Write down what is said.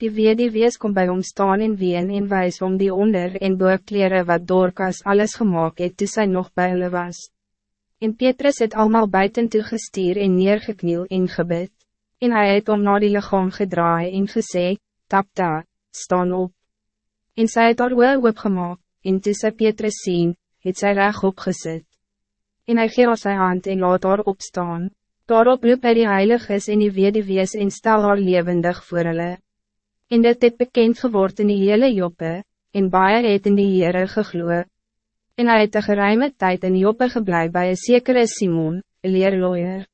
Die wees kom bij hom staan en ween en wijs om die onder en boekleren wat Dorcas alles gemaakt het toe sy nog bij hulle was. En Petrus het allemaal buiten toe gestuur en neergekniel en gebid. En hij het om na die lichaam gedraai en gesê, Tapta, staan op. En sy het haar oor opgemaak, en toe sy Petrus sien, het sy reg opgesit. En hy gee sy hand en laat haar opstaan. Daarop roep hy die heiliges en die wees en stel haar levendig voor hulle. En dit het bekend geword in die hele Joppe, en baie het in die Heere gegloe. En hy het een geruime tijd in Joppe geblei bij een zekere Simon, een leerlooier.